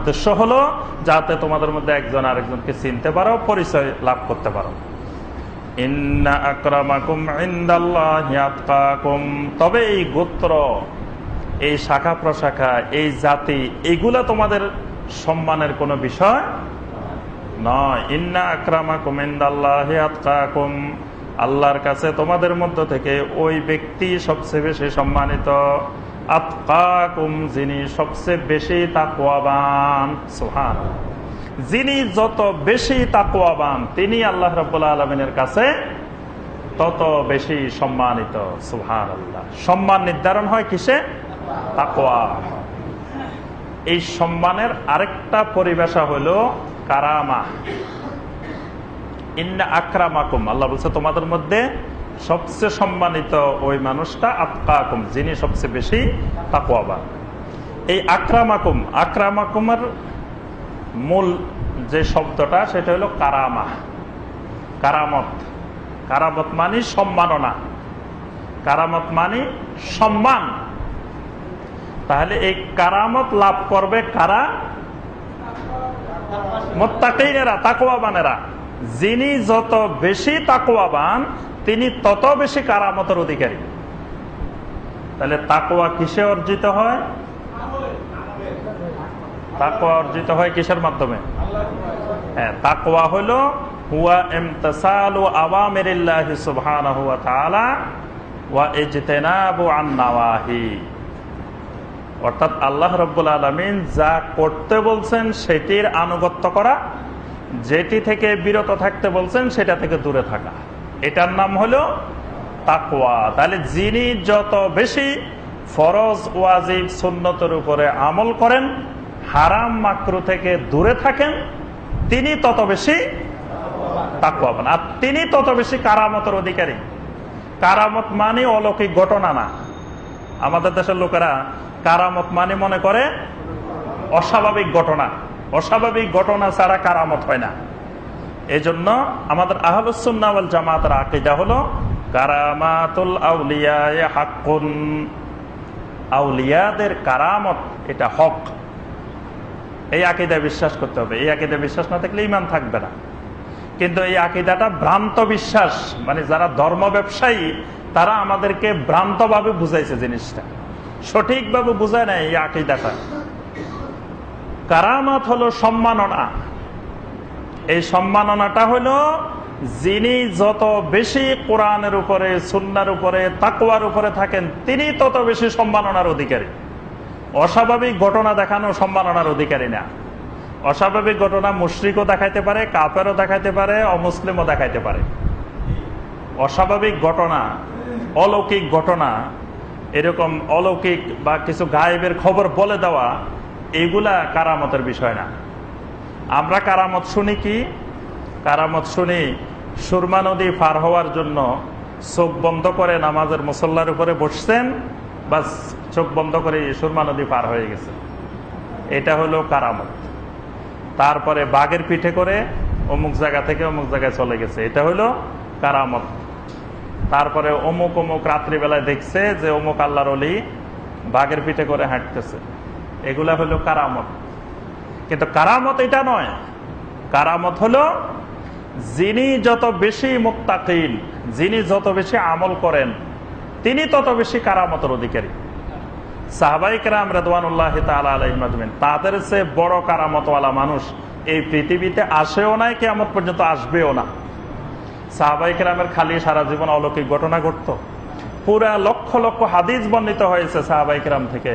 উদ্দেশ্য হলো যাতে তোমাদের মধ্যে একজন আরেকজনকে চিনতে পারো, পরিচয় লাভ করতে পারো। তবে এই গোত্র, এই শাখা প্রশাখা, এই জাতি, এগুলা তোমাদের সম্মানের কোনো বিষয় নয়। ইন্না আল্লাহর কাছে তোমাদের মধ্য থেকে ওই ব্যক্তি সবচেয়ে বেশি সম্মানিত। যিনি সবচেয়ে বেশি তাকওয়াবান। সুবহান যিনি যত বেশি তাকওয়াবান, তিনি আল্লাহ রাব্বুল আলামিনের কাছে তত বেশি সম্মানিত। সুবহান আল্লাহ সম্মান নির্ধারণ হয় কিসে? তাকওয়া। এই সম্মানের আরেকটা পরিবেশা হলো কারামা। ইন্না আক্রামাকুম। আল্লাহ বলছে, তোমাদের মধ্যে সবচেয়ে সম্মানিত ওই মানুষটা আতকাকুম, যিনি সবচেয়ে বেশি তাকুয়াবান এই আক্রামাকুম, আক্রামাকুমের মূল যে শব্দটা, সেটা হলো কারামা। কারামত। কারামত মানে সম্মাননা। কারামত মানে সম্মান। তাহলে এই কারামত লাভ করবে কারা? মোত্তাকিনেরা তাকুয়াবানেরা যিনি যত বেশি তাকুয়াবান তিনি তত বেশি কারামতের অধিকারী। তাহলে তাকোয়া কিসে অর্জিত হয়? তাকুয়া অর্জিত হয় কিসের মাধ্যমে? হ্যাঁ তাকুয়া হলো, হুয়া ইমতিসালু আওয়ামিরিল্লাহি সুবহানাহু ওয়া তাআলা ওয়া ইজতিনাবু অর্থাৎ আল্লাহ রব্বুল আলমিন যা করতে বলছেন সেটির আনুগত্য করা, যেটি থেকে বিরত থাকতে বলছেন সেটা থেকে দূরে থাকা। এটার নাম হলো তাকওয়া। তাহলে যিনি যত বেশি ফরজ, ওয়াজিব, সুন্নতের উপরে আমল করেন, হারাম মাকরু থেকে দূরে থাকেন, তিনি তত বেশি তাকওয়াবান আর তিনি তত বেশি কারামতের অধিকারী। কারামত মানে অলৌকিক ঘটনা না। আমাদের দেশের লোকেরা কারামত মানে মনে করে অস্বাভাবিক ঘটনা। অস্বাভাবিক ঘটনা ছাড়া কারামত হয় না। এই জন্য আমাদের আহলুসুন্নাওয়াল জামাতের আকিদা হলো কারামাতুল আউলিয়া হাক্কুন। আউলিয়াদের কারামত, এটা হক। এই আকিদায় বিশ্বাস করতে হবে। এই আকিদায় বিশ্বাস না থাকলে ইমান থাকবে না। কিন্তু এই আকিদাটা ভ্রান্ত বিশ্বাস মানে যারা ধর্ম ব্যবসায়ী, তারা আমাদেরকে ভ্রান্তভাবে বুঝাইছে জিনিসটা। সঠিকভাবে বুঝায় না এই আকিদাটা। কারামাত হলো সম্মাননা। এই সম্মাননাটা হলো যিনি যত বেশি কোরআনের উপরে, সুন্নার উপরে তাকুয়ার উপরে থাকেন, তিনি তত বেশি সম্মাননার অধিকারী। অস্বাভাবিক ঘটনা দেখানো সম্মাননার অধিকারী না। অস্বাভাবিক ঘটনা মুশ্রিকও দেখাইতে পারে কাপেরও দেখাইতে পারে, অমুসলিমও দেখাইতে পারে। অস্বাভাবিক ঘটনা, অলৌকিক ঘটনা, এরকম অলৌকিক বা কিছু গায়েবের খবর বলে দেওয়া, এগুলা কারামতের বিষয় না। আমরা কারামত শুনি কি? কারামত শুনি সুরমা নদী পার হওয়ার জন্য চোখ বন্ধ করে নামাজের মুসল্লার উপরে বসছেন, বাস চোখ বন্ধ করে সুরমা নদী পার হয়ে গেছে। এটা হলো কারামত। তারপরে বাঘের পিঠে করে অমুক জায়গা থেকে অমুক জায়গায় চলে গেছে। এটা হলো কারামত। তারপরে অমুক অমুক রাত্রিবেলায় দেখছে যে অমুক আল্লাহর অলি বাঘের পিঠে করে হাঁটতেছে। এগুলা হলো কারামত। কিন্তু কারামত এটা নয়। কারামত হলো যিনি যত বেশি মুক্তাকিন যিনি যত বেশি আমল করেন, তিনি তত বেশি কারামতের অধিকারী। সাহবাইকরাম রেদওয়ানুল্লাহ আলহিমাজমিন তাদের সে বড় কারামতওয়ালা মানুষ এই পৃথিবীতে আসেও নাই কেমন পর্যন্ত আসবেও না। সাহাবাইকেরামের খালি সারা জীবন অলৌকিক ঘটনা ঘটত। পুরা লক্ষ লক্ষ হাদিস বর্ণিত হয়েছে সাহাবাইকেরাম থেকে।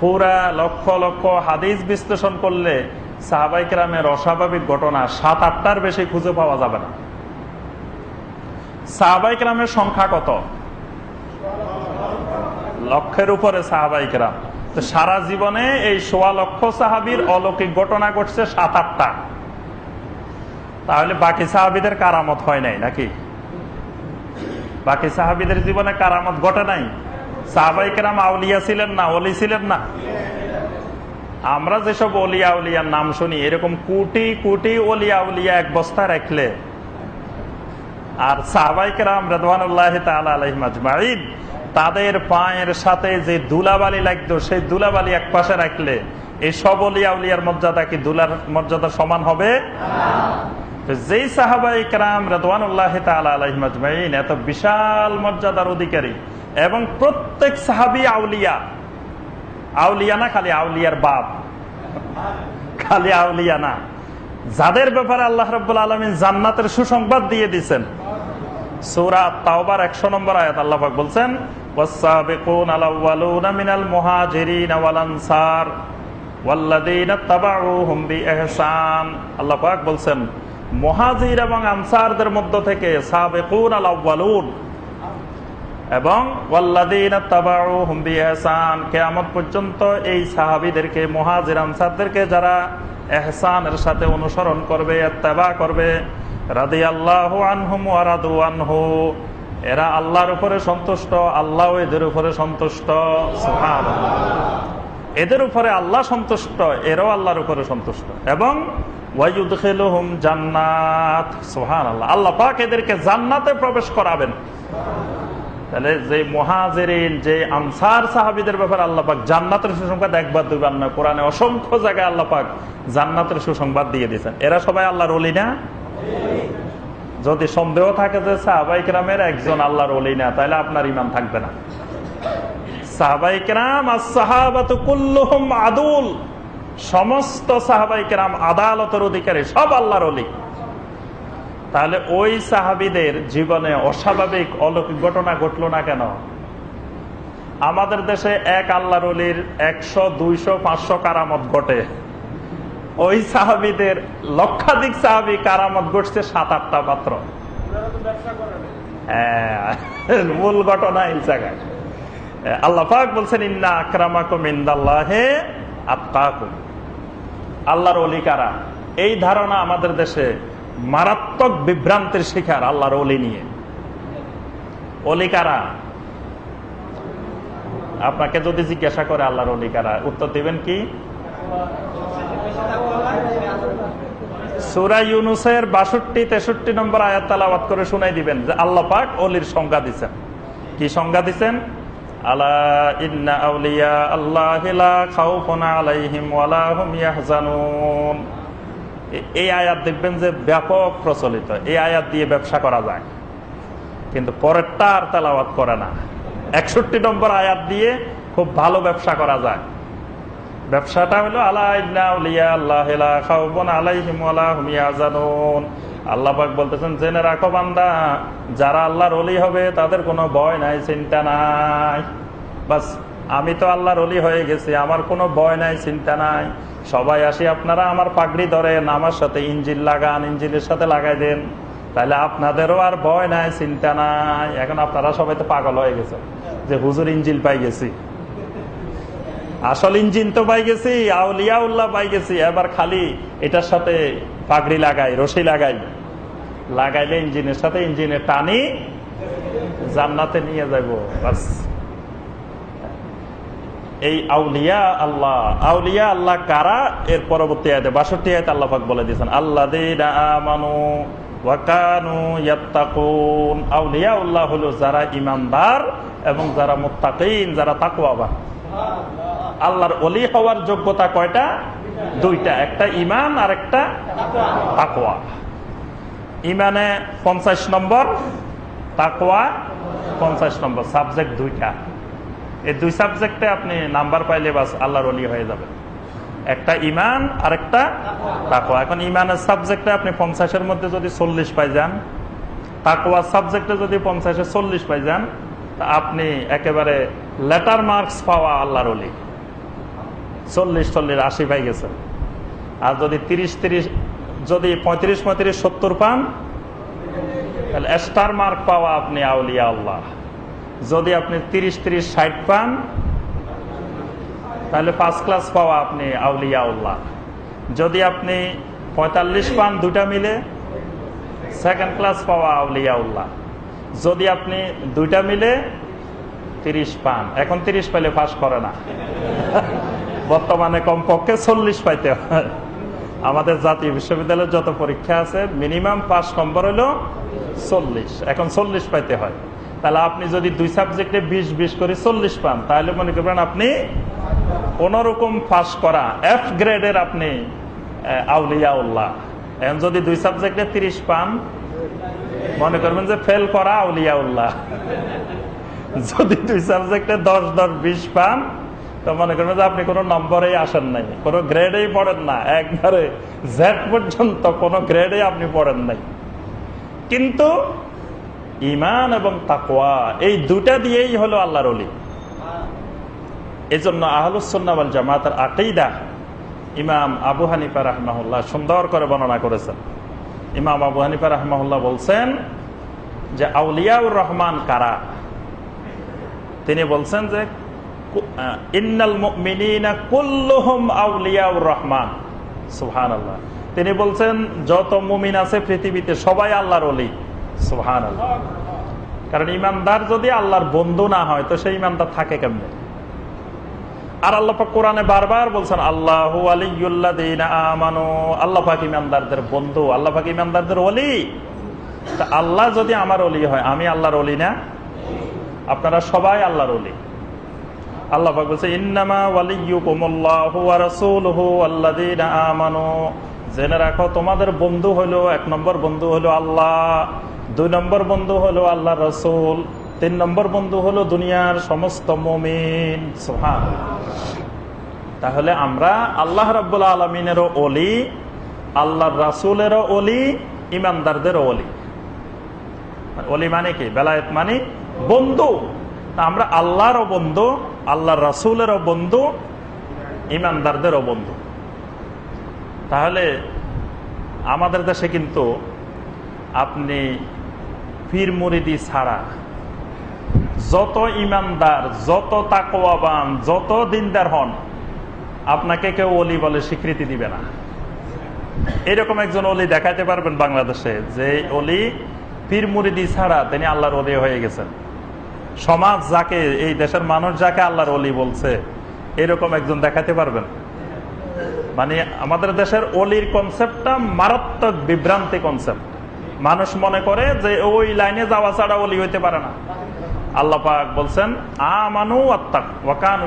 পুরা লক্ষ লক্ষ হাদিস বিশ্লেষণ করলে সাহাবাইকেরামের অস্বাভাবিক ঘটনা সাত, আটটার বেশি খুঁজে পাওয়া যাবে না। সাহাবাইকেরামের সংখ্যা কত? লক্ষের উপরে সাহাবাইকেরাম তো সারা জীবনে এই সোয়া লক্ষ সাহাবির অলৌকিক ঘটনা ঘটছে সাত, আটটা। তাহলে বাকি সাহাবিদের কারামত হয় নাই নাকি? বাকি সাহাবিদের জীবনে কারামত ঘটে নাই? আমরা যেসব অলিয়া উলিয়ার নাম শুনি, এরকম কোটি কোটি অলিয়া উলিয়া এক বস্তা রাখলে, আর সাহাবাই কেরাম রেদওয়ানুল্লাহ আলহিমাজমাইদ তাদের পায়ের সাথে যে দুলাবালি লাগতো, সেই দুলাবালি এক পাশে রাখলে, এই সব অলিয়া উলিয়ার মর্যাদা কি দুলার মর্যাদা সমান হবে? যেই সাহাবাই কারাম রেদওয়ানুল্লাহ এত বিশাল মর্যাদার অধিকারী এবং প্রত্যেক সাহাবি আউলিয়া আউলিয়া না খালি আউলিয়ার বাপ খালি আউলিয়া না যাদের ব্যাপারে আল্লাহ রব্বুল আলমিন জান্নাতের সুসংবাদ দিয়ে দিচ্ছেন সৌরা তাওবার একশো নম্বর আয়াত আল্লাহাক বলছেন والسابقون الأولون من المهاجرين والأنصار والذين اتبعوهم بإحسان আল্লাহ পাক বলছেন মুহাজির এবং আনসারদের মধ্য থেকে সাবেকুন আল আউয়ালুন এবং কিয়ামত পর্যন্ত এই সাহাবিদেরকে, মুহাজির আনসারদেরকে যারা এহসানের সাথে অনুসরণ করবে, ইত্তেবা করবে, রাদিয়াল্লাহু আনহুম ওয়া রাদু আনহু, এরা আল্লাহর উপরে সন্তুষ্ট, আল্লাহ এদের উপরে সন্তুষ্ট। এদের উপরে আল্লাহ সন্তুষ্ট, এরাও আল্লাহর উপরে সন্তুষ্ট। এবং জান্নাত। সুবহানাল্লাহ। আল্লাহ পাক এদেরকে জান্নাতে প্রবেশ করাবেন। তাহলে যে মহাজেরিন, যে আনসার সাহাবিদের ব্যাপারে আল্লাহ পাক জান্নাতের সুসংবাদ একবার, দুইবার নয়, কোরআনে অসংখ্য জায়গায় আল্লাহ পাক জান্নাতের সুসংবাদ দিয়ে দিয়েছেন। এরা সবাই আল্লাহর অলি না? যদি সন্দেহ থাকে যে সাহাবাইক রামের একজন আল্লাহর অলি না, তাহলে আপনার ইমান থাকবে না। সাহাবাইক রাম সমস্ত সাহাবাইক আদালতের অধিকারী সব আল্লাহর অলি তাহলে ওই সাহাবিদের জীবনে অস্বাভাবিক অলৌকিক ঘটনা ঘটলো না কেন? আমাদের দেশে এক আল্লাহর অলির একশো দুইশো পাঁচশো কারামত ঘটে। ওই সাহাবিদের লক্ষাধিক সাহাবি কারামত ঘটছে সাত আটটা মাত্র। হ্যাঁ, মূল ঘটনা এই জায়গায়। আল্লাহ পাক বলছেন ইন্না আক্রামাকুম ইন্দাল্লাহে আত্মাকুম আল্লাহর অলি কারা? এই ধারণা আমাদের দেশে মারাত্মক বিভ্রান্তির শিকার আল্লাহর অলি নিয়ে। অলি কারা? আপনাকে যদি জিজ্ঞাসা করে আল্লাহর অলি কারা, উত্তর দিবেন কি? সুরা ইউনুসের বাষট্টি, তেষট্টি নম্বর আয়াত তালাবাদ করে শুনাই দিবেন যে আল্লাহ পাক অলির সংজ্ঞা দিচ্ছেন কি সংজ্ঞা দিচ্ছেন আলা আল্লাহ আলাইহিম ওয়ালা হুম ইয়াহজানুন। এই আয়াত দেখবেন যে ব্যাপক প্রচলিত। এই আয়াত দিয়ে ব্যবসা করা যায়। কিন্তু পরেরটা আর তেলাওয়াত করে না। একষট্টি নম্বর আয়াত দিয়ে খুব ভালো ব্যবসা করা যায়। ব্যবসাটা হলো আল্লাহ বলতেছেন, জেনে রাখো বান্দা, যারা আল্লাহর অলি হবে, তাদের কোনো ভয় নাই, চিন্তা নাই। বাস, আমি তো আল্লাহর অলি হয়ে গেছি, আমার কোনো ভয় নাই, চিন্তা নাই। সবাই আসি, আপনারা আমার পাগড়ি ধরেন আমার সাথে ইঞ্জিল লাগান ইঞ্জিলের সাথে লাগাই দেন। তাহলে আপনাদেরও আর ভয় নাই, চিন্তা নাই। এখন আপনারা সবাই তো পাগল হয়ে গেছে, যে হুজুর ইঞ্জিল পাই গেছি। আসল ইঞ্জিন তো পাই গেছি, আউলিয়া উল্লাহ পাই গেছি। এবার খালি এটার সাথে পাগড়ি লাগাই, রশি লাগাই। লাগাইলে ইঞ্জিনের সাথে ইঞ্জিনের টানি জান্নাতে নিয়ে যাব বাস। এই আউলিয়া আল্লাহ। আউলিয়া আল্লাহ কারা? এর পরবর্তী আয়তে বাষট্টি আয়তে আল্লাহ বলে দিয়েছেন আল্লাহ আমানু আউলিয়া উল্লাহ হলো যারা ইমানদার এবং যারা যারা অলি হওয়ার যোগ্যতা কয়টা? দুইটা, একটা ইমান আর একটা ইমানে পঞ্চাশ নম্বর, সাবজেক্ট দুইটা। এই দুই সাবজেক্টে আপনি নাম্বার পাইলে বাস আল্লাহর অলি হয়ে যাবে একটা ইমান আর একটা তাকোয়া এখন ইমানের সাবজেক্টে আপনি পঞ্চাশের মধ্যে যদি চল্লিশ পাই যান তাকোয়া সাবজেক্টে যদি পঞ্চাশে চল্লিশ পাই যান, তা আপনি একেবারে লেটার মার্কস পাওয়া আল্লাহর অলি চল্লিশ চল্লিশ, আশি পাই গেছেন। আর যদি তিরিশ তিরিশ, যদি পঁয়ত্রিশ পঁয়ত্রিশ, সত্তর পান, তাহলে স্টার মার্ক পাওয়া আপনি আউলিয়া আল্লাহ। যদি আপনি তিরিশ তিরিশ ষাট পান, তাহলে ফার্স্ট ক্লাস পাওয়া আপনি আউলিয়া উল্লাহ যদি আপনি পঁয়তাল্লিশ পান দুটা মিলে সেকেন্ড ক্লাস পাওয়া আউলিয়া উল্লাহ যদি আপনি দুইটা মিলে, তিরিশ পান। এখন তিরিশ পাইলে পাস করে না। বর্তমানে কমপক্ষে চল্লিশ পাইতে হয়। আমাদের জাতীয় বিশ্ববিদ্যালয়ের যত পরীক্ষা আছে মিনিমাম পাস নম্বর হলো চল্লিশ। এখন চল্লিশ পাইতে হয়। তাহলে আপনি যদি দুই সাবজেক্টে বিশ বিশ করে চল্লিশ পান, তাহলে মনে করবেন আপনি কোন রকম পাস করা এফ গ্রেডের আপনি আউলিয়া উল্লাহ এখন যদি দুই সাবজেক্টে তিরিশ পান, মনে করবেন যে ফেল করা আউলিয়া উল্লাহ যদি দুই সাবজেক্টে দশ দশ, বিশ পান, তো মনে করবেন যে আপনি কোনো নম্বরেই আসেন নাই, কোনো গ্রেডেই পড়েন না। একবারে জেড পর্যন্ত কোনো গ্রেডে আপনি পড়েন নাই। কিন্তু ইমান এবং তাকোয়া এই দুটা দিয়েই হলো আল্লাহর অলি এই জন্য আহলুসন্নাওয়াল জামাতের আকেইদা ইমাম আবু হানিফা রাহমাহুল্লাহ সুন্দর করে বর্ণনা করেছেন। ইমাম আবু হানিফা রাহমাহুল্লাহ বলছেন যে, আউলিয়াউর রহমান কারা? তিনি বলছেন যে আউলিয়াউর রহমান। সুবহানাল্লাহ। তিনি বলছেন, যত মুমিন আছে পৃথিবীতে সবাই আল্লাহর অলি সুবহানাল্লাহ। কারণ ইমানদার যদি আল্লাহর বন্ধু না হয়, তো সেই ইমানদার থাকে কেমনে? আর আল্লাহ কোরআনে বারবার বলছেন, আল্লাহ আমানো। আল্লাহ ইমানদারদের বন্ধু, আল্লাহ ইমানদারদের অলি তা আল্লাহ যদি আমার অলি হয়, আমি আল্লাহর অলি না? আপনারা সবাই আল্লাহর অলি আল্লাহ বলছে, ইন্নামা জেনে রাখো, তোমাদের বন্ধু হলো, এক নম্বর বন্ধু হলো আল্লাহ। দুই নম্বর বন্ধু হলো আল্লাহ রসুল, তিন নম্বর বন্ধু হলো দুনিয়ার সমস্ত মুমিন। সুবহান তাহলে আমরা আল্লাহ রাব্বুল আলমিনেরও অলি আল্লাহর রাসুলেরও অলি ইমানদারদেরও অলি অলি মানে কি? বেলায়েত মানে বন্ধু। আমরা আল্লাহরও বন্ধু, আল্লাহর রাসুলেরও বন্ধু, ইমানদারদেরও বন্ধু। তাহলে আমাদের দেশে কিন্তু আপনি পীর মুরিদি ছাড়া। যত ইমানদার, যত তাকোয়াবান যত দিনদার হন, আপনাকে কেউ অলি বলে স্বীকৃতি দিবে না। এরকম একজন অলি দেখাইতে পারবেন বাংলাদেশে যে অলি পীর মুরিদি ছাড়া তিনি আল্লাহর অলি হয়ে গেছেন। সমাজ যাকে, এই দেশের মানুষ যাকে আল্লাহর অলি বলছে, এরকম একজন দেখাতে পারবেন। মানে আমাদের দেশের অলির কনসেপ্টটা মারাত্মক বিভ্রান্তি কনসেপ্ট মানুষ মনে করে যে ওই লাইনে যাওয়া ছাড়া ওলি হইতে পারে না। আল্লাহ পাক বলছেন, আমানু ওয়াকানু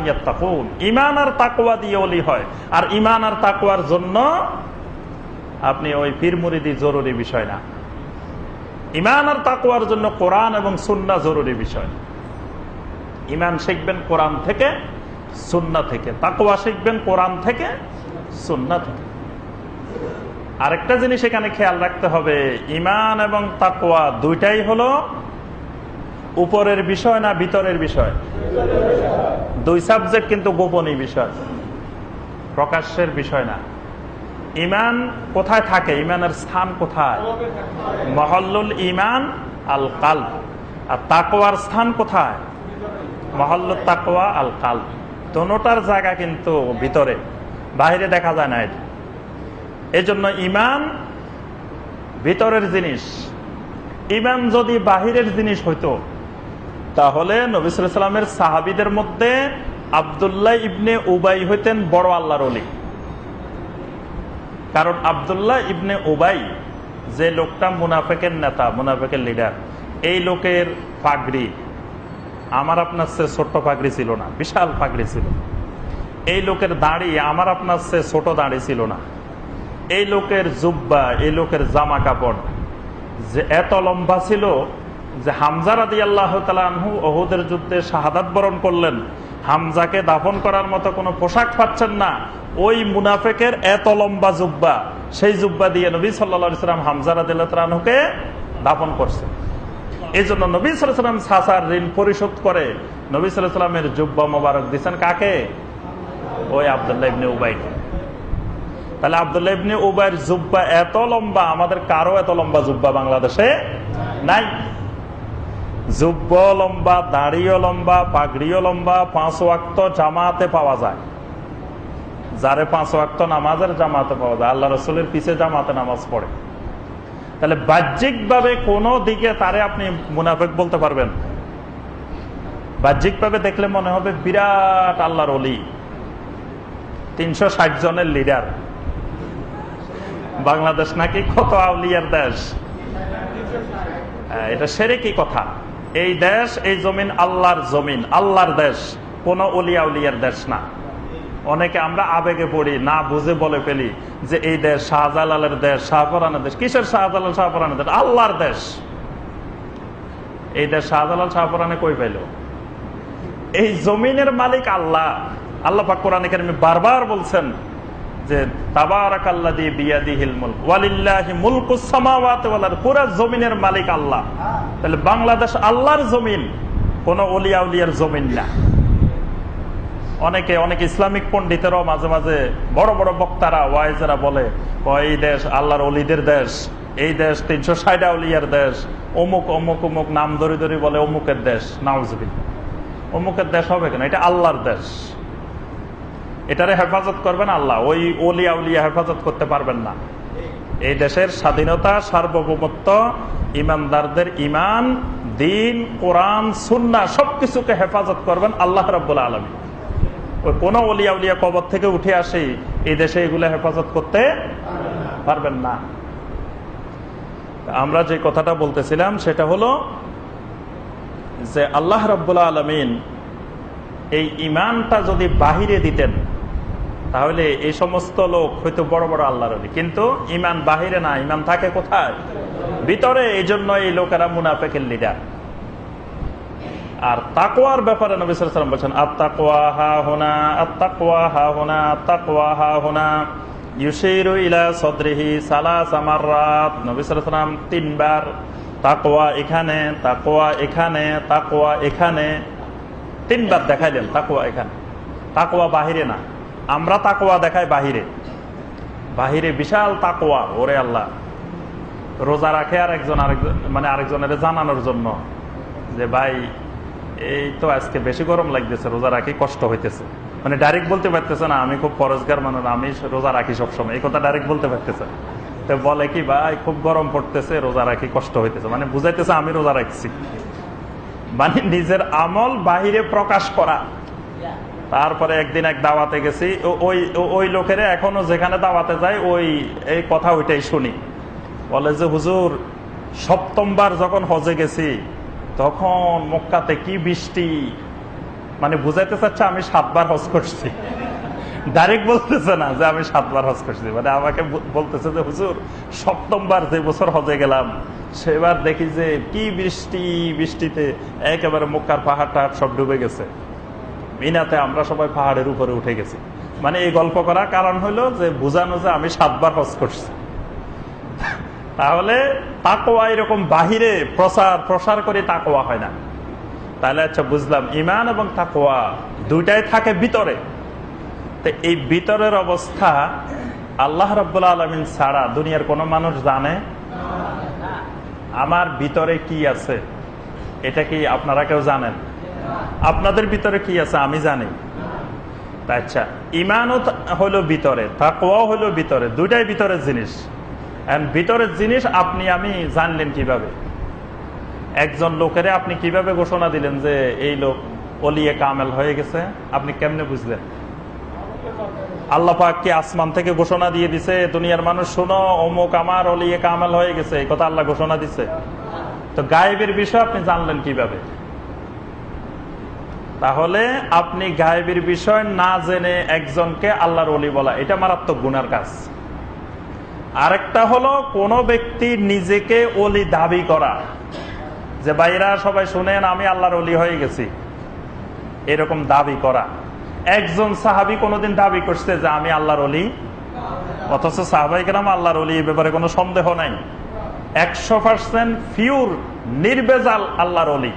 ঈমান আর তাকওয়া দিয়ে অলি হয়। আর ইমান আর তাকওয়ার জন্য আপনি ওই পীর মুরিদি জরুরি বিষয় না। ইমান আর তাকওয়ার জন্য কোরআন এবং সুন্না জরুরি বিষয়। ইমান শিখবেন কোরআন থেকে, সুন্না থেকে। তাকওয়া শিখবেন কোরআন থেকে, সুন্না থেকে। আরেকটা জিনিস এখানে খেয়াল রাখতে হবে ইমান এবং তাকওয়া দুইটাই হলো উপরের বিষয় না ভিতরের বিষয়? দুই সাবজেক্ট কিন্তু গোপনীয় বিষয় প্রকাশ্যের বিষয় না। ইমান কোথায় থাকে? ইমানের স্থান কোথায়? মহল্লুল ইমান আল কাল আর তাকোয়ার স্থান কোথায়? মহল্লুল তাকওয়া আল কাল দোনোটার জায়গা কিন্তু ভিতরে বাইরে দেখা যায় না এটা। এই জন্য ইমান ভিতরের জিনিস ইমান যদি বাহিরের জিনিস হইতো, তাহলে নবিসামের সাহাবিদের মধ্যে আবদুল্লাহ ইবনে উবাই হইতেন বড় আল্লাহর অলি কারণ আবদুল্লাহ ইবনে উবাই যে লোকটা মুনাফেকের নেতা, মুনাফেকের লিডার এই লোকের পাগড়ি, আমার আপনার সে ছোট্ট পাগড়ি ছিল না, বিশাল পাগড়ি ছিল। এই লোকের দাড়ি আমার আপনার সে ছোট দাড়ি ছিল না। এই লোকের জুব্বা, এই লোকের জামা কাপড় যে এত লম্বা ছিল যে হামজার আদি আল্লাহ তালু অহুদের যুদ্ধে শাহাদাত বরণ করলেন। হামজাকে দাফন করার মতো কোনো পোশাক পাচ্ছেন না। ওই মুনাফেকের এত লম্বা জুব্বা, সেই জুব্বা দিয়ে নবী সাল্লা সাল্লাম হামজার আদিল্লাহকে দাফন করছে। এই জন্য নবী সাল্লাম সাসার ঋণ পরিশোধ করে নবী সাল্লামের জুব্বা মোবারক দিচ্ছেন কাকে? ওই আবদুল্লাহ ইবনে উবাইকে তাহলে আবদুল্লাহ ইবনে উবাইয়ের জুব্বা এত লম্বা, আমাদের কারও এত লম্বা জুব্বা বাংলাদেশে নাই। জুব্ব লম্বা, দাড়িও লম্বা, পাগড়িও লম্বা, পাঁচ ওয়াক্ত জামাতে পাওয়া যায়। যারে পাঁচ ওয়াক্ত নামাজের জামাতে পাওয়া যায়, আল্লাহ রসুলের পিছে জামাতে নামাজ পড়ে। তাহলে বাহ্যিক ভাবে কোন দিকে তারে আপনি মুনাফেক বলতে পারবেন। বাহ্যিক ভাবে দেখলে মনে হবে বিরাট আল্লাহর অলি তিনশো ষাট জনের লিডার। বাংলাদেশ নাকি কত আউলিয়ার দেশ? এটা সেরে কি কথা? এই দেশ, এই জমিন আল্লাহর জমিন, আল্লাহর দেশ, কোন অলিয়া উলিয়ার দেশ না। অনেকে আমরা আবেগে পড়ি, না বুঝে বলে ফেলি যে এই দেশ শাহজালালের দেশ, শাহপরানের দেশ। কিসের শাহজালাল, শাহপরানের দেশ? আল্লাহর দেশ। এই দেশ শাহজালাল, শাহপরানে কই পেল এই জমিনের মালিক আল্লাহ। আল্লাহ পাক কোরআন বারবার বলছেন যে তাবারাক আল্লাহ দিয়ে বিয়াদি হিলমুল ওয়ালিল্লাহি মুলকুস সামাওয়াতি ওয়াল জমিনের মালিক আল্লাহ। তাহলে বাংলাদেশ আল্লাহর জমিন, কোন অলিয়া উলিয়ার জমিন না। অনেকে, অনেক ইসলামিক পন্ডিতেরাও মাঝে মাঝে বড় বড় বক্তারা, ওয়াইজেরা বলে এই দেশ আল্লাহর অলিদের দেশ, এই দেশ তিনশো ষাট উলিয়ার দেশ, অমুক অমুক অমুক নাম ধরে ধরে বলে অমুকের দেশ নাউজবিল অমুকের দেশ হবে কেন? এটা আল্লাহর দেশ। এটারে হেফাজত করবেন আল্লাহ। ওই অলিয়া উলিয়া হেফাজত করতে পারবেন না। এই দেশের স্বাধীনতা, সার্বভৌমত্ব, ইমানদারদের ইমান, দিন, কোরআন, সুন্না সবকিছুকে হেফাজত করবেন আল্লাহ রব্বুল আলমী ওই কোন অলিয়া উলিয়া কবর থেকে উঠে আসে, এই দেশে এগুলো হেফাজত করতে পারবেন না। আমরা যে কথাটা বলতেছিলাম, সেটা হলো যে আল্লাহ রব্বুল আলমিন এই ইমানটা যদি বাহিরে দিতেন তাহলে এই সমস্ত লোক হয়তো বড় বড় আল্লাহর কিন্তু ইমান বাহিরে না ইমান থাকে কোথায়? ভিতরে এই জন্য এই লোকেরা মুনাফেকের লিডার আর তাকোয়ার ব্যাপারে নবী সাল্লাম বলছেন আত্মাকোয়া হা হোনা আত্মাকোয়া হা হোনা আত্মাকোয়া হা হোনা ইউসেরু ইলা সদরিহি সালাস আমার রাত নবী সাল্লাম তিনবার তাকোয়া এখানে তাকোয়া এখানে তাকোয়া এখানে। তিনবার দেখাইলেন তাকোয়া এখানে। তাকোয়া বাহিরে না। আমরা তাকোয়া দেখাই বাহিরে। বাহিরে বিশাল তাকোয়া ওরে আল্লাহ। রোজা রাখে আর একজন আরেকজন মানে আরেকজনের জানানোর জন্য যে, ভাই, এই তো আজকে বেশি গরম লাগতেছে, রোজা রাখি, কষ্ট হইতেছে। মানে ডাইরেক্ট বলতে পারতেছে না, আমি খুব পরস্কার মানুষ, আমি রোজা রাখি সবসময়। এই কথা ডাইরেক্ট বলতে পারতেছে। তো বলে কি, ভাই, খুব গরম পড়তেছে, রোজা রাখি, কষ্ট হইতেছে। মানে বুঝাইতেছে, আমি রোজা রাখছি। মানে নিজের আমল বাহিরে প্রকাশ করা। তারপরে একদিন এক দাওয়াতে গেছি। ওই ওই লোকেরা এখনও যেখানে দাওয়াতে যায়, ওই, এই কথা ওইটাই শুনি। বলে যে, হুজুর, সপ্তমবার যখন হজে গেছি, তখন মক্কাতে কি বৃষ্টি? মানে বুঝাইতে চাচ্ছে আমি সাতবার হজ করছি। ডাইরেক্ট বলতেছে না যে আমি সাতবার হজ করছি। মানে আমাকে বলতেছে যে, হুজুর, সপ্তমবার যে বছর হজে গেলাম, সেবার দেখি যে কি বৃষ্টি, বৃষ্টিতে একেবারে মক্কার পাহাড় টাহাড় সব ডুবে গেছে। মিনাতে আমরা সবাই পাহাড়ের উপরে উঠে গেছি। মানে এই গল্প করার কারণ হলো যে বোঝানো যে আমি সাতবার হজ করছি। তাহলে তাকোয়া এরকম বাহিরে প্রসার প্রসার করে তাকোয়া হয় না। তাহলে আচ্ছা বুঝলাম ইমান এবং তাকোয়া দুইটাই থাকে ভিতরে। তো এই ভিতরের অবস্থা আল্লাহ রব্বুল্লা আলমিন ছাড়া দুনিয়ার কোনো মানুষ জানে? আমার ভিতরে কি আছে? এটা কি আপনারা কেউ জানেন? আপনাদের ভিতরে কি আছে আমি জানি। আচ্ছা ইমানও হলো ভিতরে, তাকওয়াও হলো ভিতরে, দুইটাই ভিতরের জিনিস। ভিতরের জিনিস আপনি, আমি জানলেন কীভাবে? একজন লোকেরে আপনি কীভাবে ঘোষণা দিলেন যে এই লোক অলিয়ে কামেল হয়ে গেছে? আপনি কেমনে বুঝলেন? আল্লাহ কি আসমান থেকে ঘোষণা দিয়ে দিছে, দুনিয়ার মানুষ, শোনো, অমুক আমার অলিয়ে কামেল হয়ে গেছে। এই কথা আল্লাহ ঘোষণা দিছে। তো গায়েবের বিষয় আপনি জানলেন কীভাবে? তাহলে আপনি গায়েবের বিষয় না জেনে একজনকে আল্লাহর অলি বলা, এটা মারাত্মক গুনার কাজ। আরেকটা হলো, কোন ব্যক্তি নিজেকে অলি দাবি করা, যে বাইরা সবাই শুনেন, আমি আল্লাহর অলি হয়ে গেছি। এরকম দাবি করা। একজন সাহাবি কোনোদিন দাবি করছে যে আমি আল্লাহর অলি অথচ সাহাবাই কেরাম আল্লাহর অলি এ ব্যাপারে কোনো সন্দেহ নাই। একশো পার্সেন্ট ফিউর নির্বেজাল আল্লাহর অলি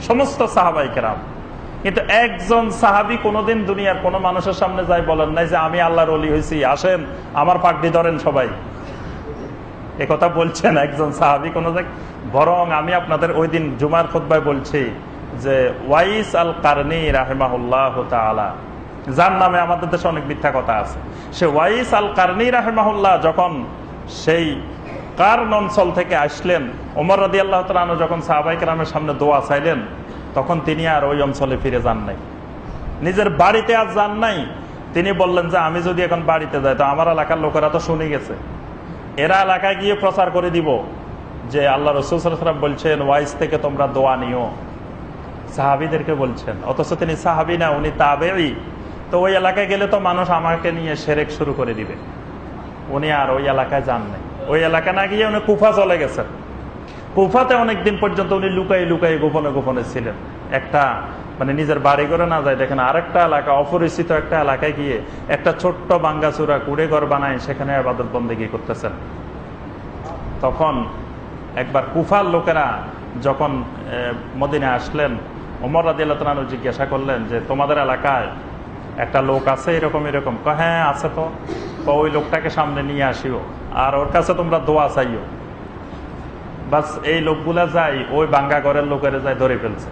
সমস্ত সাহাবাই কেরাম। কিন্তু একজন সাহাবি কোনোদিন দুনিয়ার কোনো মানুষের সামনে যাই বলেন নাই যে আমি আল্লাহর অলি হয়েছি আসেন, আমার পাগড়ি ধরেন সবাই। কথা বলছেন একজন সাহাবি কোন বরং আমি আপনাদের ওই দিন জুমার খোদ্ায় বলছি যে ওয়াইস আল কারনি রাহেমাহুল্লাহ তালা যার নামে আমাদের দেশে অনেক মিথ্যা কথা আছে। সে ওয়াইস আল কারনি রাহেমাহুল্লাহ যখন সেই কার্ন অঞ্চল থেকে আসলেন ওমর রাদি আল্লাহ তালু যখন সাহাবাইক রামের সামনে দোয়া চাইলেন তখন তিনি আর ওই অঞ্চলে ফিরে যান নাই। নিজের বাড়িতে আর যান নাই। তিনি বললেন যে, আমি যদি এখন বাড়িতে যাই, তো আমার এলাকার লোকেরা তো শুনে গেছে। এরা এলাকায় গিয়ে প্রচার করে দিব যে, আল্লাহ রসুলাম বলছেন ওয়াইস থেকে তোমরা দোয়া নিও। সাহাবিদেরকে বলছেন। অথচ তিনি সাহাবি না, উনি তাবেই তো ওই এলাকায় গেলে তো মানুষ আমাকে নিয়ে সেরেক শুরু করে দিবে। উনি আর ওই এলাকায় যান নাই। ওই এলাকা না গিয়ে উনি কুফা চলে গেছেন। কুফাতে অনেকদিন পর্যন্ত উনি লুকাই লুকাই গোপনে গোপনে ছিলেন। একটা মানে নিজের বাড়ি করে না যায় দেখেন, আরেকটা এলাকা, অপরিচিত একটা এলাকায় গিয়ে একটা ছোট্ট বাঙ্গাচুরা কুড়ে ঘর বানায় সেখানে আবাদত বন্দেগী করতেছেন। তখন একবার কুফার লোকেরা যখন মদিনে আসলেন, ওমর রাদিল্লাহ জিজ্ঞাসা করলেন যে, তোমাদের এলাকায় একটা লোক আছে এরকম এরকম? হ্যাঁ আছে তো ওই লোকটাকে সামনে নিয়ে আসিও, আর ওর কাছে তোমরা দোয়া চাইও। বাস এই লোকগুলা যাই ওই বাঙ্গা ঘরের লোকেরা যাই ধরে ফেলছে।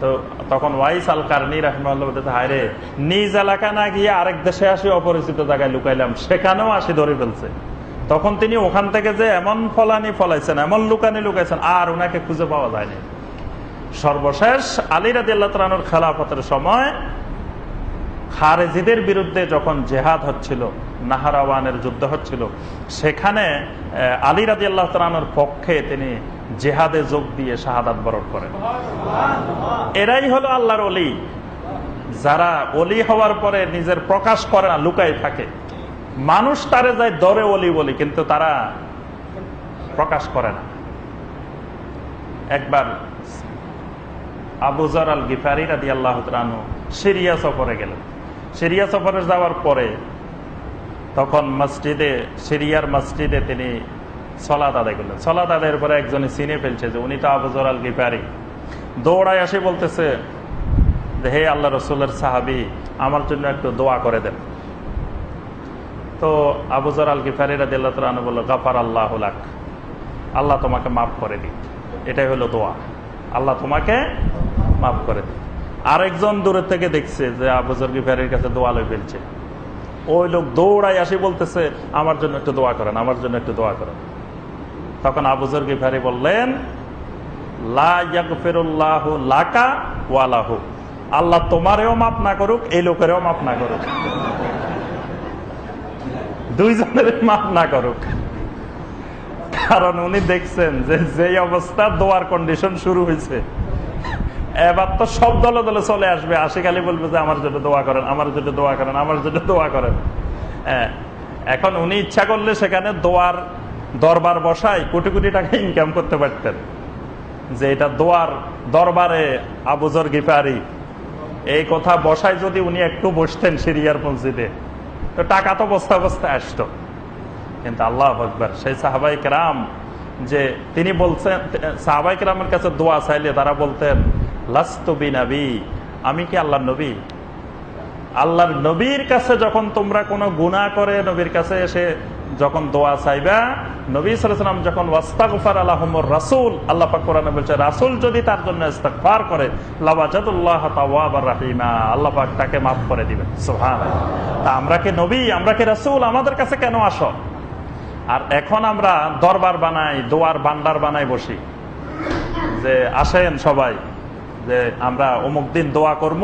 তো তখন ওয়াইস আল কারনি রাহমাল্লাহ হায়রে নিজ এলাকা না গিয়ে আরেক দেশে আসি অপরিচিত জায়গায় লুকাইলাম, সেখানেও আসি ধরে ফেলছে। তখন তিনি ওখান থেকে যে এমন ফলানি ফলাইছেন, এমন লুকানি লুকাইছেন, আর ওনাকে খুঁজে পাওয়া যায়নি। সর্বশেষ আলী রাজি আল্লাহ খেলাফতের সময় খারেজিদের বিরুদ্ধে যখন জেহাদ হচ্ছিল নাহারাওয়ানের যুদ্ধ হচ্ছিল। সেখানে আলী রাজি আল্লাহ তালানোর পক্ষে তিনি জেহাদে যোগ দিয়ে শাহাদাত বরণ করেন। এরাই হলো আল্লাহর অলি যারা অলি হওয়ার পরে নিজের প্রকাশ করে না লুকাই থাকে। মানুষ তারে যায় দরে অলি বলি, কিন্তু তারা প্রকাশ করে না। একবার আবুজার আল গিফারি রাদি আল্লাহ সিরিয়া সফরে গেলেন। সিরিয়া সফরে যাওয়ার পরে তখন মসজিদে, সিরিয়ার মসজিদে তিনি সলাদ আদায় করলেন। সলাদ আদায়ের পরে একজনে চিনে ফেলছে যে উনি তো আবুজর আল গিফারি। দৌড়ায় আসে বলতেছে যে, হে আল্লাহ রসুল্লার সাহাবি, আমার জন্য একটু দোয়া করে দেন। তো আবুজর আল গিফারি রাদি আল্লাহ তালু বলল, গাফার আল্লাহ আল্লাহ তোমাকে মাফ করে দিক। এটাই হলো দোয়া। আল্লাহ তোমাকে মাফ করে দিক। আরেকজন দূরের থেকে দেখছে যে আবুজর গিফারির কাছে দোয়া লই ফেলছে। ওই লোক দৌড়াই আসি, বলতেছে, আমার জন্য একটু দোয়া করেন, আমার জন্য একটু দোয়া করেন। তখন আবুজর গিফারি বললেন লাকা ওয়ালাহু আল্লাহ তোমারেও মাপ না করুক, এই লোকেরও মাপ না করুক। দুইজনের মাপ না করুক। কারণ উনি দেখছেন যে যেই অবস্থা দোয়ার কন্ডিশন শুরু হয়েছে। এবার তো সব দলে দলে চলে আসবে। আসে খালি বলবে যে, আমার জন্য দোয়া করেন, আমার জন্য দোয়া করেন, আমার জন্য দোয়া করেন। এখন উনি ইচ্ছা করলে সেখানে দোয়ার দরবার বসায় কোটি কোটি টাকা ইনকাম করতে পারতেন। যে এটা দোয়ার দরবারে আবুজর গিফারি। এই কথা বসায় যদি উনি একটু বসতেন সিরিয়ার মসজিদে, তো টাকা তো বস্তা বস্তায় আসতো। কিন্তু আল্লাহ আকবর, সেই সাহাবাই রাম যে, তিনি বলছেন, সাহাবাই রামের কাছে দোয়া চাইলে তারা বলতেন আমি কি আল্লাহ নবী? আল্লাহর নবীর কাছে যখন তোমরা কোনো গুণা করে, নবীর কাছে এসে যখন দোয়া চাইবা, নবী সালাম যখন ওয়াস্তাগফার আল্লাহমর রাসুল, আল্লাহ পাক কোরআনে বলছে, রাসুল যদি তার জন্য ইস্তাগফার করে রাহিমা আল্লাহ পাক তাকে মাফ করে দিবেন। তা আমরা কি নবী? আমরা কি রাসূল? আমাদের কাছে কেন আসো? আর এখন আমরা দরবার বানাই, দোয়ার ভান্ডার বানাই বসি। যে আসেন সবাই। যে আমরা অমুক দিন দোয়া করব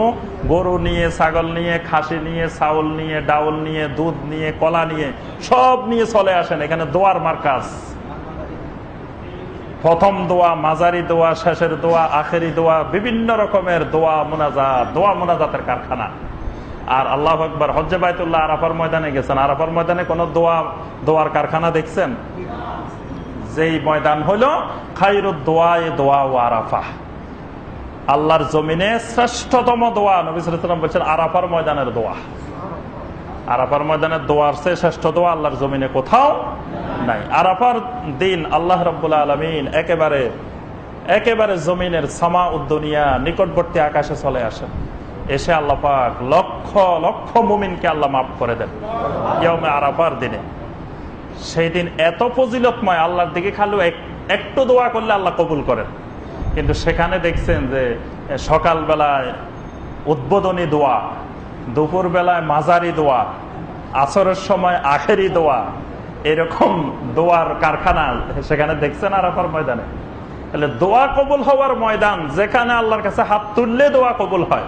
গরু নিয়ে, ছাগল নিয়ে, খাসি নিয়ে, চাউল নিয়ে, ডাউল নিয়ে, দুধ নিয়ে, কলা নিয়ে, সব নিয়ে চলে আসেন। এখানে দোয়ার মার্কাজ। প্রথম দোয়া মাজারি দোয়া, শেষের দোয়া, আখেরি দোয়া, বিভিন্ন রকমের দোয়া মোনাজাত, দোয়া মোনাজাতের কারখানা। আর আল্লাহ আকবর, হজ্জে বাইতুল্লাহ আরাফার ময়দানে গেছেন। আরাফার ময়দানে কোন দোয়া, দোয়ার কারখানা দেখছেন? যেই ময়দান হলো খাইরুদ দোয়া এ দোয়া ও আরাফা আল্লাহর জমিনে শ্রেষ্ঠতম দোয়া, নবী সালাম বলছেন, আরাফার ময়দানের দোয়া। আরাফার ময়দানের দোয়ার সে শ্রেষ্ঠ দোয়া আল্লাহর জমিনে কোথাও নাই। আরাফার দিন আল্লাহ রব্বুল্লা আলমিন একেবারে একেবারে জমিনের সামা উদ্দুনিয়া নিকটবর্তী আকাশে চলে আসেন। এসে আল্লাহ পাক লক্ষ লক্ষ মুমিনকে আল্লাহ মাফ করে দেন ইয়মে আরাফার দিনে। সেই দিন এত ফজিলতময়, আল্লাহর দিকে খালু একটু দোয়া করলে আল্লাহ কবুল করেন। কিন্তু সেখানে দেখছেন যে সকালবেলায় উদ্বোধনী দোয়া দুপুর বেলায় মাজারি দোয়া, আসরের সময় আখেরি দোয়া, এরকম দোয়ার কারখানা সেখানে দেখছেন আরাফার ময়দানে। তাহলে দোয়া কবুল হওয়ার ময়দান, যেখানে আল্লাহর কাছে হাত তুললে দোয়া কবুল হয়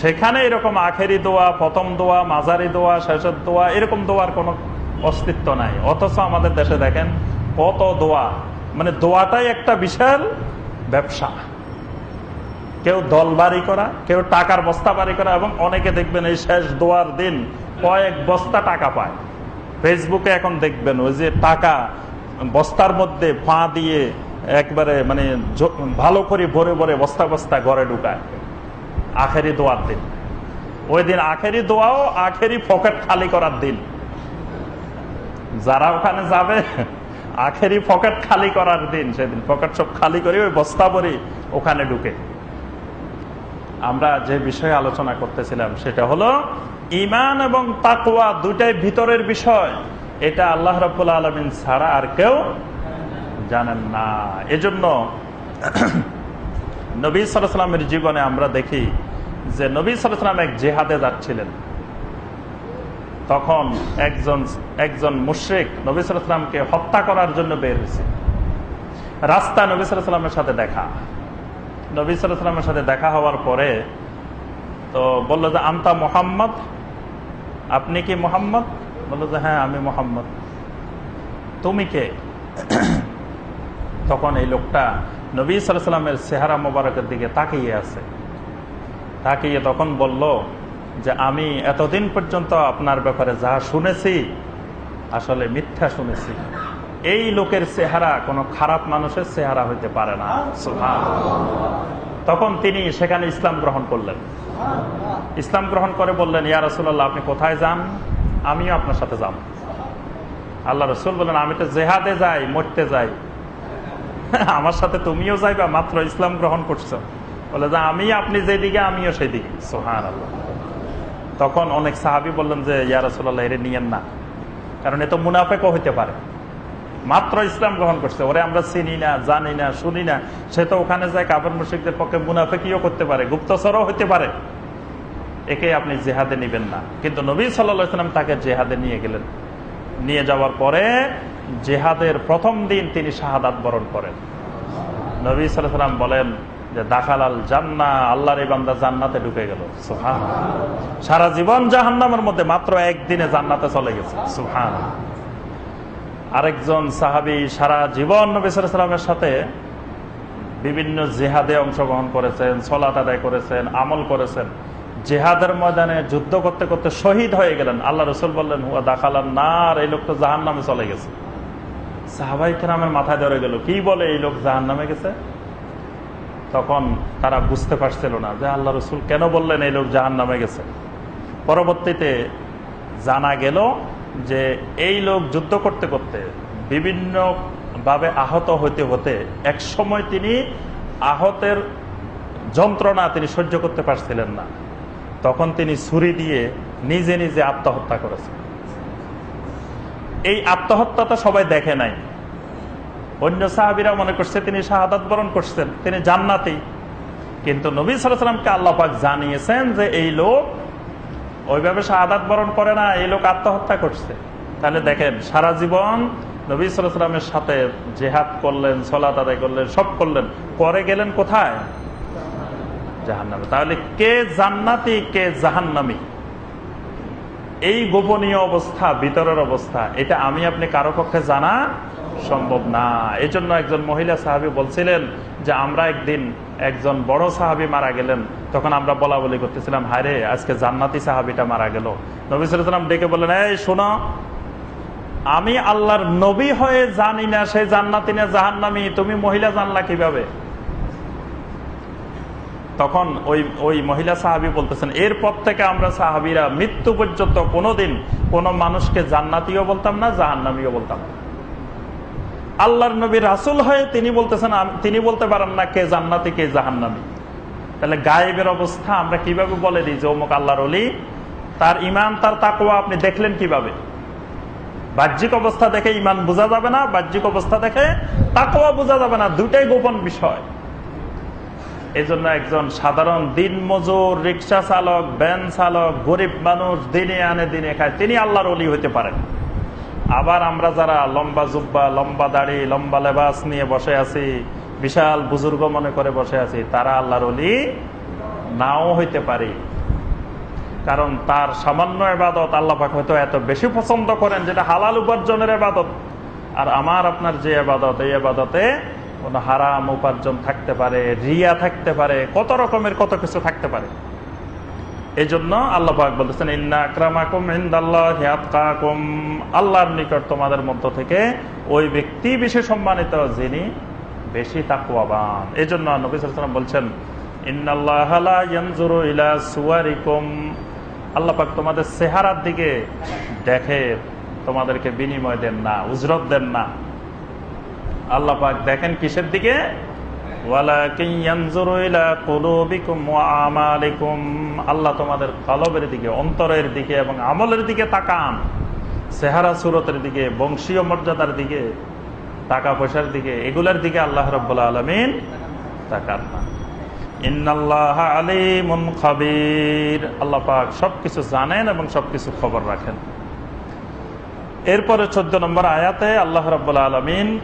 সেখানে এরকম আখেরি দোয়া, প্রথম দোয়া মাজারি দোয়া, শেষের দোয়া, এরকম দোয়ার কোনো অস্তিত্ব নাই। অথচ আমাদের দেশে দেখেন, কত দোয়া মানে দোয়াটাই একটা বিশাল ব্যবসা। কেউ দল বাড়ি করা, কেউ টাকার বস্তা বাড়ি করা এবং অনেকে দেখবেন এই শেষ দোয়ার দিন কয়েক বস্তা টাকা পায়। ফেসবুকে এখন দেখবেন ওই যে টাকা বস্তার মধ্যে পা দিয়ে একবারে মানে ভালো করে ভরে ভরে বস্তা বস্তা ঘরে ঢুকায়। আখেরি দোয়ার দিন। ওই দিন আখেরি দোয়াও আখেরি পকেট খালি করার দিন। যারা ওখানে যাবে আখেরি পকেট খালি করার দিন, সেদিন পকেট সব খালি করে ওই বস্তা ভরে ওখানে ঢুকে। আমরা যে বিষয়ে আলোচনা করতেছিলাম, সেটা হলো ইমান এবং তাকুয়া দুটাই ভিতরের বিষয়। এটা আল্লাহ রব্বুল আলমিন ছাড়া আর কেউ জানেন না। এজন্য নবী সালামের জীবনে আমরা দেখি যে নবী সালাম এক জেহাদে যাচ্ছিলেন। তখন একজন একজন মুশ্রিক নবী সালামকে হত্যা করার জন্য বের হয়েছে। রাস্তা নবী সালামের সাথে দেখা। নবী সালামের সাথে দেখা হওয়ার পরে তো বলল যে আমতা মোহাম্মদ? আপনি কি মোহাম্মদ? বলল যে হ্যাঁ আমি মোহাম্মদ। তুমি কে? তখন এই লোকটা নবী সাল্লামের চেহারা মোবারকের দিকে তাকিয়ে আছে। তাকিয়ে তখন বলল যে আমি এতদিন পর্যন্ত আপনার ব্যাপারে যা শুনেছি, আসলে মিথ্যা শুনেছি। এই লোকের চেহারা, কোনো খারাপ মানুষের চেহারা হইতে পারে না। তখন তিনি সেখানে ইসলাম গ্রহণ করলেন। ইসলাম গ্রহণ করে বললেন, ইয়া রসুল্লাহ আপনি কোথায় যান? আমিও আপনার সাথে যাব। আল্লাহ রসুল বললেন, আমি তো জেহাদে যাই, মরতে যাই। আমার সাথে তুমিও যাইবা, মাত্র ইসলাম গ্রহণ করছ। বলে, যে আমি আপনি যেদিকে, আমিও সেদিকে। সোহান আল্লাহ তখন অনেক সাহাবি বললেন যে, ইয়া রসুল্লাহ এর নিয়েন না। কারণ এ তো মুনাফেকও হইতে পারে। মাত্র ইসলাম গ্রহণ করছে। ওরে আমরা চিনি না, জানি না, শুনি না। সে তো ওখানে যায় কাবর মুশিকদের পক্ষে মুনাফেকিও করতে পারে, গুপ্তচরও হইতে পারে। একে আপনি জেহাদে নিবেন না। কিন্তু নবী সাল্লাম তাকে জেহাদে নিয়ে গেলেন। নিয়ে যাওয়ার পরে জেহাদের প্রথম দিন তিনি শাহাদাত বরণ করেন। নবী সাল্লাম বলেন যে দাখাল আল আল্লাহর এই বান্দা জান্নাতে ঢুকে গেল। সুহান সারা জীবন জাহান্নামের মধ্যে মাত্র একদিনে জান্নাতে চলে গেছে। সুহান আরেকজন সাহাবি সারা জীবন নবী সাল্লামের সাথে বিভিন্ন জেহাদে অংশগ্রহণ করেছেন, সলাত আদায় করেছেন, আমল করেছেন। জেহাদের ময়দানে যুদ্ধ করতে করতে শহীদ হয়ে গেলেন। আল্লাহ রসুল বললেন, হুয়া দাখালান না আর এই লোক তো জাহান নামে চলে গেছে। সাহাবাই কেরামের মাথায় ধরে গেল, কি বলে এই লোক জাহান নামে গেছে? তখন তারা বুঝতে পারছিল না যে আল্লাহ রসুল কেন বললেন এই লোক জাহান নামে গেছে। পরবর্তীতে জানা গেল যে এই লোক যুদ্ধ করতে করতে বিভিন্ন ভাবে আহত হতে হতে এক সময় তিনি আহতের যন্ত্রণা তিনি সহ্য করতে পারছিলেন না। তখন তিনি ছুরি দিয়ে নিজে নিজে আত্মহত্যা করেছেন। এই আত্মহত্যাটা সবাই দেখে নাই। অন্য সাহাবিরা মনে করছে, তিনি শাহাদাত বরণ করছেন, তিনি জান্নাতি। কিন্তু নবী সালামকে আল্লাপাক জানিয়েছেন যে এই লোক ওইভাবে শাহাদাত বরণ করে না, এই লোক আত্মহত্যা করছে। তাহলে দেখেন, সারা জীবন নবী সালামের সাথে জেহাদ করলেন সলাত আদায় করলেন, সব করলেন, পরে গেলেন কোথায়? জাহান্নামে। তাহলে কে জান্নাতি, কে জাহান্নামি? এই গোপনীয় অবস্থা ভিতরের অবস্থা, এটা আমি, আপনি কারও পক্ষে জানা সম্ভব না। এই জন্য একজন মহিলা সাহাবি বলছিলেন যে, আমরা একদিন একজন বড় সাহাবি মারা গেলেন, তখন আমরা বলা বলি করতেছিলাম, হায়রে, আজকে জান্নাতি সাহাবিটা মারা গেল। নবী সালাম ডেকে বললেন, এই, শোনো, আমি আল্লাহর নবী হয়ে জানি না, সে জান্নাতি না জাহান্নামি, তুমি মহিলা জানলা কীভাবে? তখন ওই ওই মহিলা সাহাবি বলতেছেন, এরপর থেকে আমরা সাহাবিরা মৃত্যু পর্যন্ত কোনোদিন কোনো মানুষকে জান্নাতিও বলতাম না, জাহান্নামিও বলতাম না। আল্লাহর নবী রাসুল হয়ে তিনি বলতেছেন তিনি বলতে পারেন না কে জান্নাতি, কে জাহান্নামি। তাহলে গায়েবের অবস্থা আমরা কীভাবে বলে দিই যে অমুক আল্লাহর অলি তার ইমান তার তাকুয়া আপনি দেখলেন কীভাবে? বাহ্যিক অবস্থা দেখে ইমান বোঝা যাবে না, বাহ্যিক অবস্থা দেখে তাকুয়া বোঝা যাবে না, দুটাই গোপন বিষয়। এই জন্য একজন সাধারণ দিন মজুর রিক্সা চালক, ভ্যান চালক, গরিব মানুষ দিনে আনে দিনে খায়, তিনি আল্লাহর অলি হইতে পারেন। আবার আমরা যারা লম্বা জুব্বা, লম্বা দাড়ি, লম্বা লেবাস নিয়ে বসে আছি, বিশাল বুজুর্গ মনে করে বসে আছি, তারা আল্লাহর অলি নাও হইতে পারি। কারণ তার সামান্য এবাদত আল্লাহাক হয়তো এত বেশি পছন্দ করেন যেটা হালাল উপার্জনের এবাদত। আর আমার আপনার যে এবাদত, এই আবাদতে কোন হারাম উপার্জন থাকতে পারে, রিয়া থাকতে পারে, কত রকমের কত কিছু থাকতে পারে। এই জন্য আল্লাহ বলতেছেন, ইন্না আকরামাকুম ইনদাল্লাহি আতকাকুম। আল্লাহর নিকট তোমাদের মধ্য থেকে ওই ব্যক্তি বেশি সম্মানিত, যিনি বেশি তাকওয়াবান এই জন্য নবী ওয়াসাল্লাম বলছেন, ইন্নাল্লাহ ইলা সুওয়ারিকুম। আল্লাহ তোমাদের চেহারার দিকে দেখে তোমাদেরকে বিনিময় দেন না, উজরত দেন না। আল্লাহ দেখেন কিসের দিকে? আল্লাহ তোমাদের কলবের দিকে, অন্তরের দিকে এবং আমলের দিকে তাকান। সেহারা সুরতের দিকে, বংশীয় মর্যাদার দিকে, টাকা পয়সার দিকে, এগুলার দিকে আল্লাহ রব্বুল আলমিন তাকান না। ইন্নাল্লাহ আলিমুন খাবির। আল্লাহ পাক সবকিছু জানেন এবং সবকিছু খবর রাখেন। এরপরে চোদ্দ নম্বর আয়াতে আল্লাহ রব্বুল আলমিন